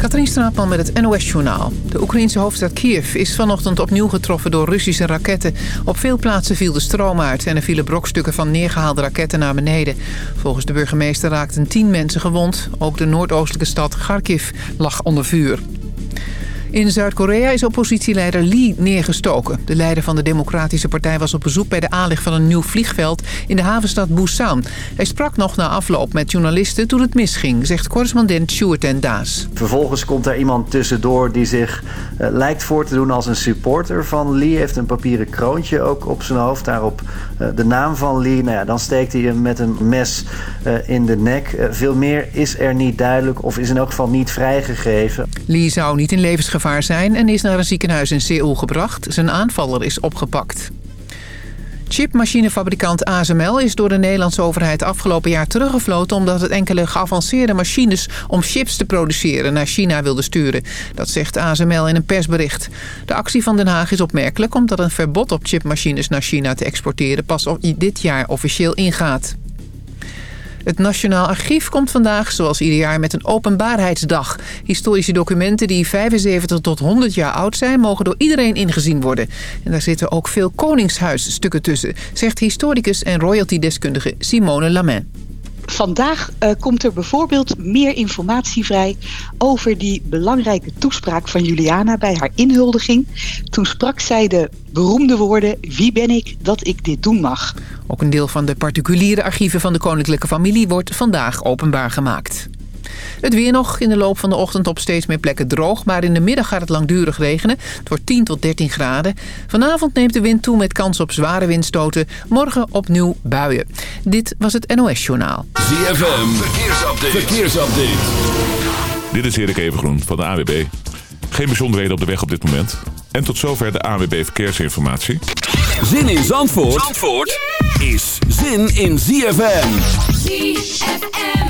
Katrien Straatman met het NOS-journaal. De Oekraïense hoofdstad Kiev is vanochtend opnieuw getroffen door Russische raketten. Op veel plaatsen viel de stroom uit en er vielen brokstukken van neergehaalde raketten naar beneden. Volgens de burgemeester raakten tien mensen gewond. Ook de noordoostelijke stad Kharkiv lag onder vuur. In Zuid-Korea is oppositieleider Lee neergestoken. De leider van de Democratische Partij was op bezoek bij de aanleg van een nieuw vliegveld in de havenstad Busan. Hij sprak nog na afloop met journalisten toen het misging, zegt correspondent Sjoerd en Daas. Vervolgens komt er iemand tussendoor die zich uh, lijkt voor te doen als een supporter van Lee. Heeft een papieren kroontje ook op zijn hoofd, daarop de naam van Lee. Nou ja, dan steekt hij hem met een mes uh, in de nek. veel meer is er niet duidelijk of is in elk geval niet vrijgegeven. Lee zou niet in levensgevaar zijn en is naar een ziekenhuis in Seoul gebracht. Zijn aanvaller is opgepakt. Chipmachinefabrikant ASML is door de Nederlandse overheid afgelopen jaar teruggefloten... omdat het enkele geavanceerde machines om chips te produceren naar China wilde sturen. Dat zegt ASML in een persbericht. De actie van Den Haag is opmerkelijk omdat een verbod op chipmachines naar China te exporteren... pas dit jaar officieel ingaat. Het Nationaal Archief komt vandaag, zoals ieder jaar, met een openbaarheidsdag. Historische documenten die 75 tot 100 jaar oud zijn... mogen door iedereen ingezien worden. En daar zitten ook veel koningshuisstukken tussen... zegt historicus en royalty-deskundige Simone Lamin. Vandaag uh, komt er bijvoorbeeld meer informatie vrij over die belangrijke toespraak van Juliana bij haar inhuldiging. Toen sprak zij de beroemde woorden wie ben ik dat ik dit doen mag. Ook een deel van de particuliere archieven van de koninklijke familie wordt vandaag openbaar gemaakt. Het weer nog in de loop van de ochtend op steeds meer plekken droog... maar in de middag gaat het langdurig regenen. Het wordt 10 tot 13 graden. Vanavond neemt de wind toe met kans op zware windstoten. Morgen opnieuw buien. Dit was het NOS Journaal. ZFM, verkeersupdate. verkeersupdate. Dit is Erik Evengroen van de AWB. Geen bijzonderheden op de weg op dit moment. En tot zover de AWB Verkeersinformatie. Zin in Zandvoort, Zandvoort is zin in ZFM. ZFM.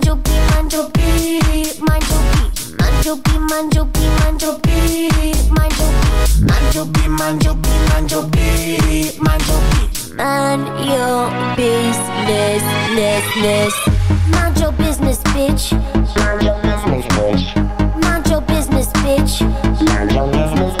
Manjo your business, less. Mind your business, bitch. Mind your business, bitch. Mind your business, bitch. Mind your business,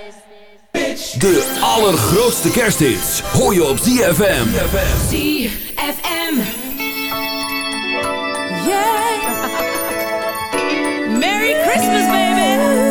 De allergrootste kersthits hoor je op ZFM. ZFM. Yeah. Merry Christmas, baby.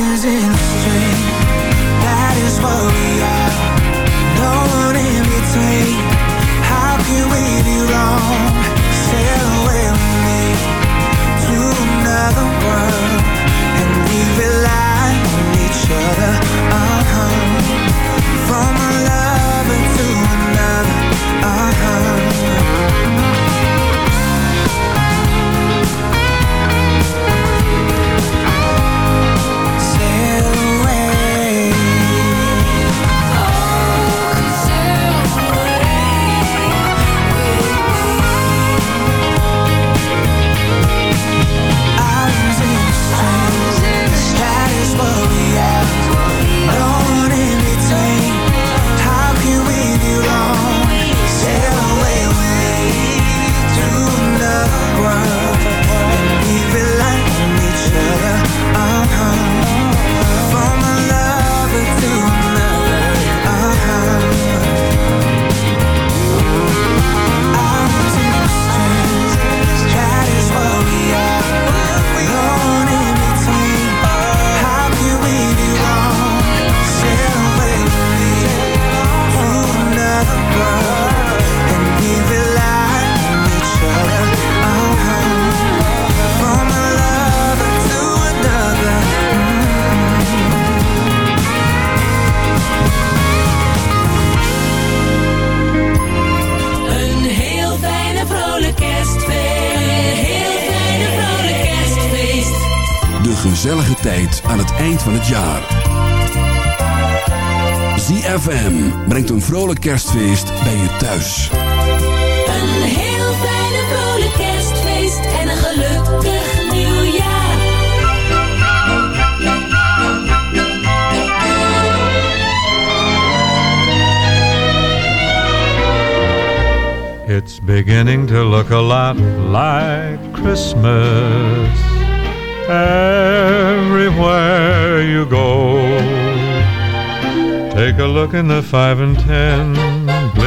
Islands in the stream, that is what we kerstfeest bij je thuis. Een heel fijne vrolijk kerstfeest. En een gelukkig nieuwjaar. It's beginning to look a lot like Christmas everywhere you go. Take a look in the five and ten,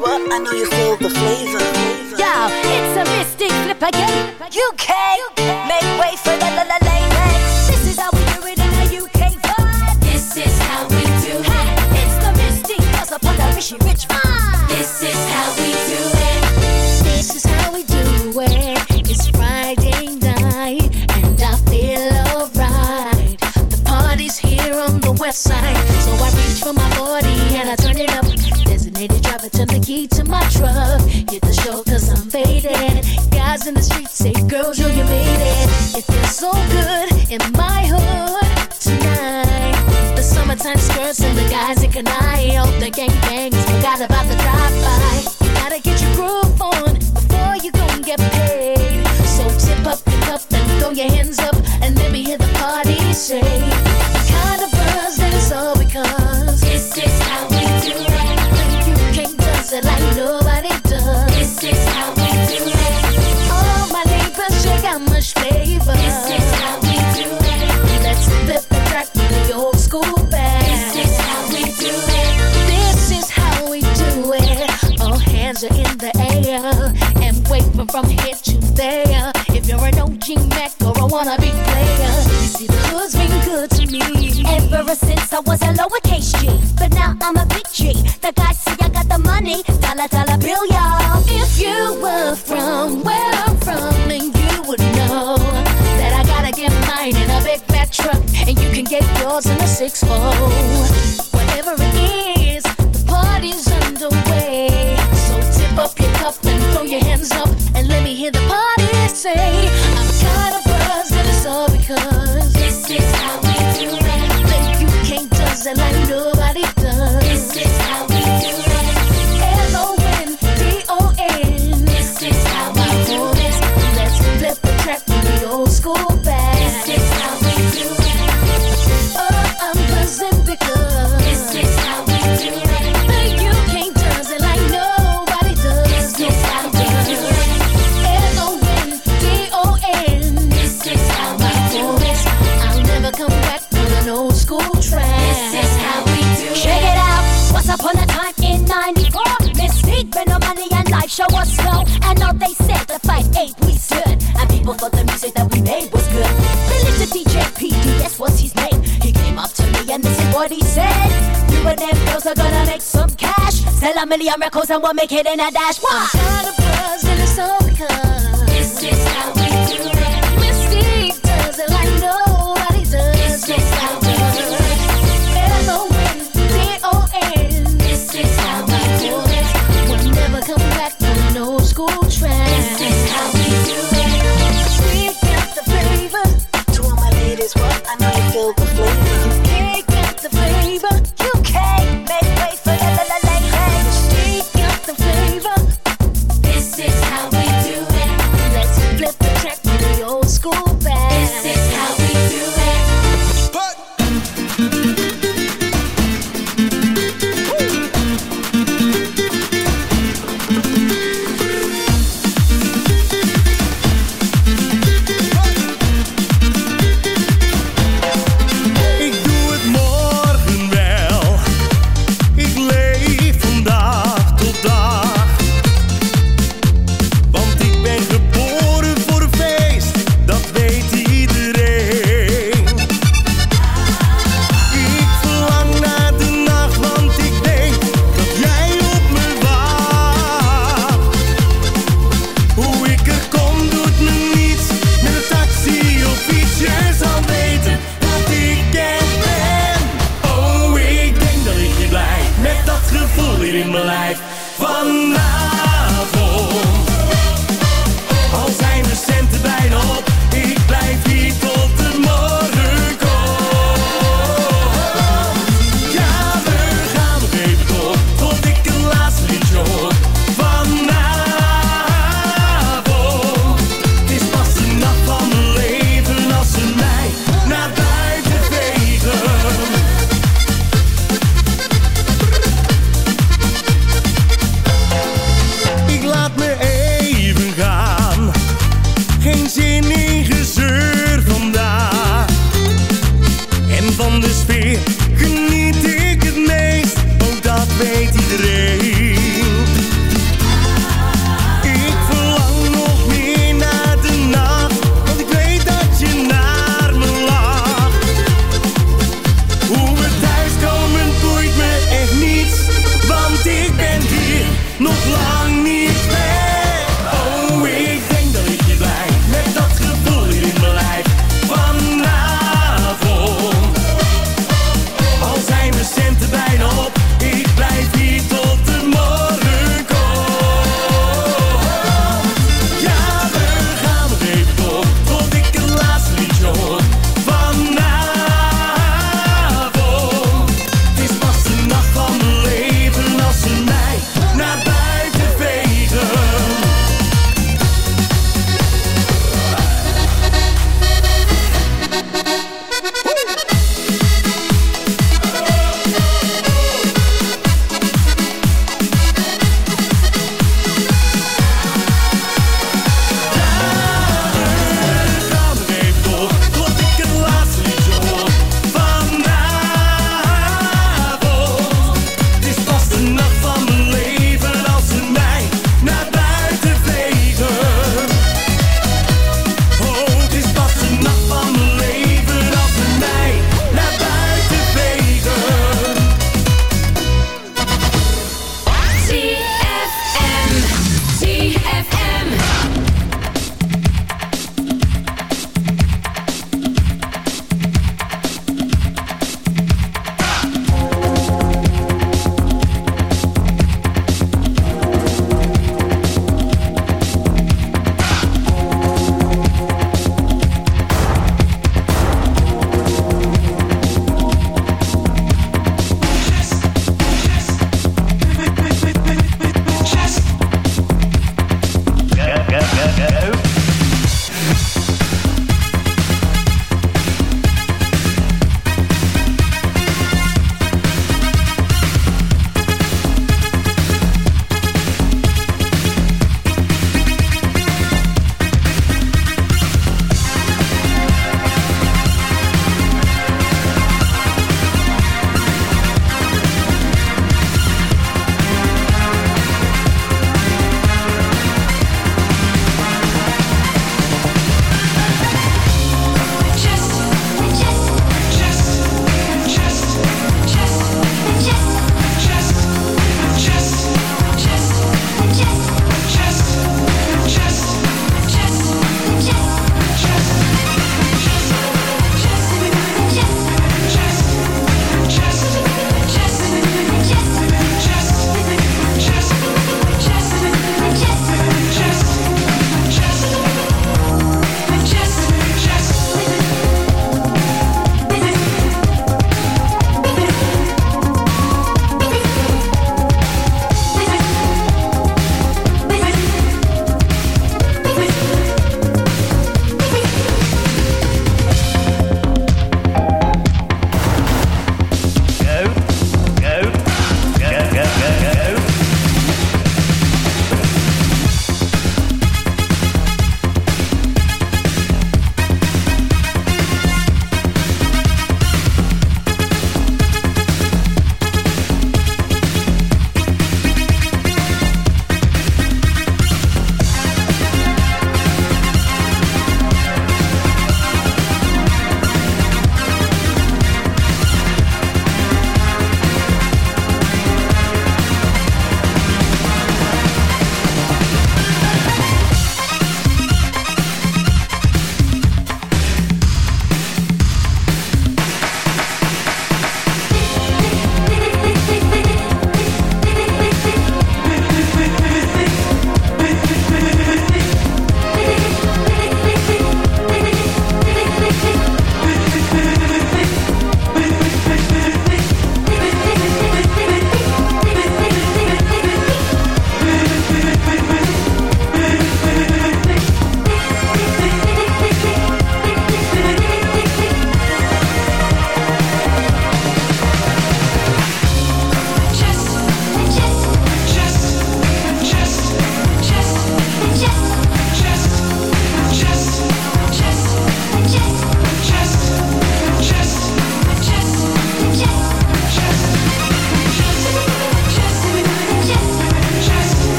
What? I know you feel the flavor. Yo, it's a Mis-Teeq flip again. UK, make way for the la la ladies. This is how we do it in a UK vibe. This is how we do it. It's the Mis-Teeq cause upon the Rishi Rich vibe. This is how we do it. This is how we do it. It's Friday night and I feel alright. The party's here on the west side, in the streets say, girls, yo, you made it. It feels so good in my hood tonight. The summertime skirts and the guys in Kanai. Oh, the gangbangs forgot from here to there. If you're an OG Mac or a wannabe player, you see the hood's been good to me. Ever since I was a lowercase G, but now I'm a big G. The guys see I got the money, dollar dollar bill, y'all. If you were from where I'm from, then you would know that I gotta get mine in a big fat truck, and you can get yours in a six fold. Whatever it is, the party's underway. So tip up your cup and throw your hands up, hear the party say, I'm kind of buzzed, and it's all because This is how we do it. Think you can't does it like nobody show us slow. And all they said, the fight ain't we stood. And people thought the music that we made was good. To DJ PD, that's what's his name. He came up to me and this is what he said. You and them girls are gonna make some cash. Sell a million records and we'll make it in a dash. Why? Kind of buzz and it's all I need you feel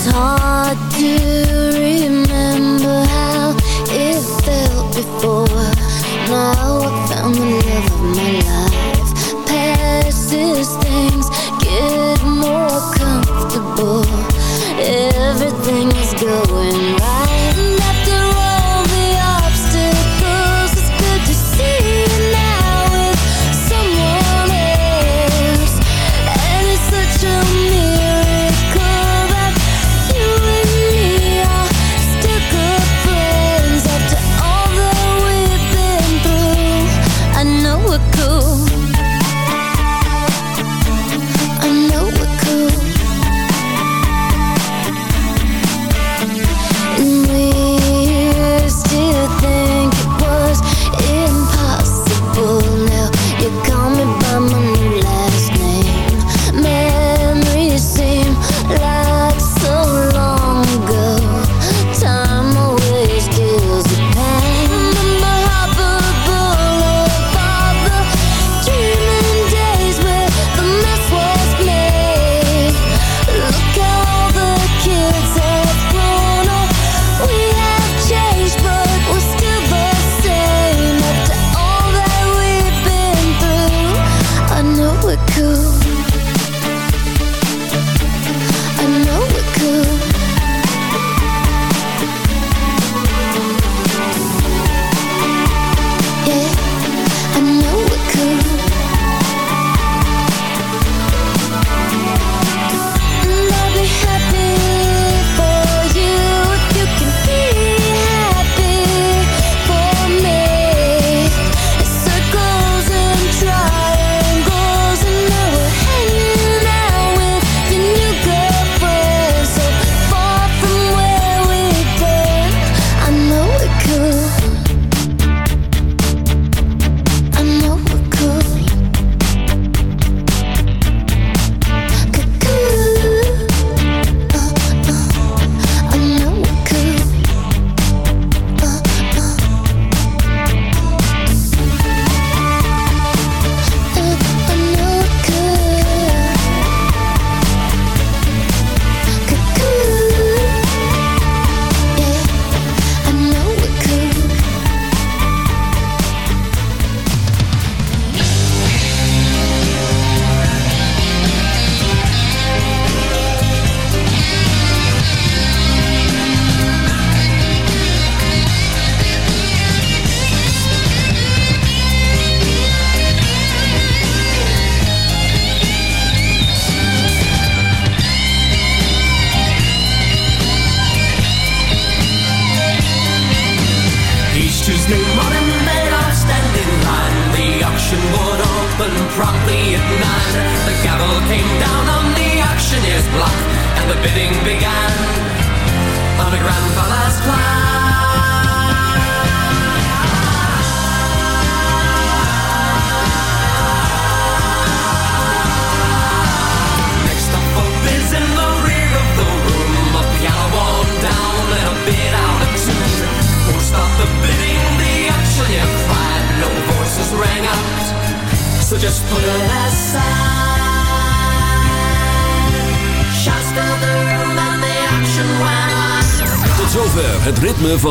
It's hard to remember how it felt before. Now I found the love of my life.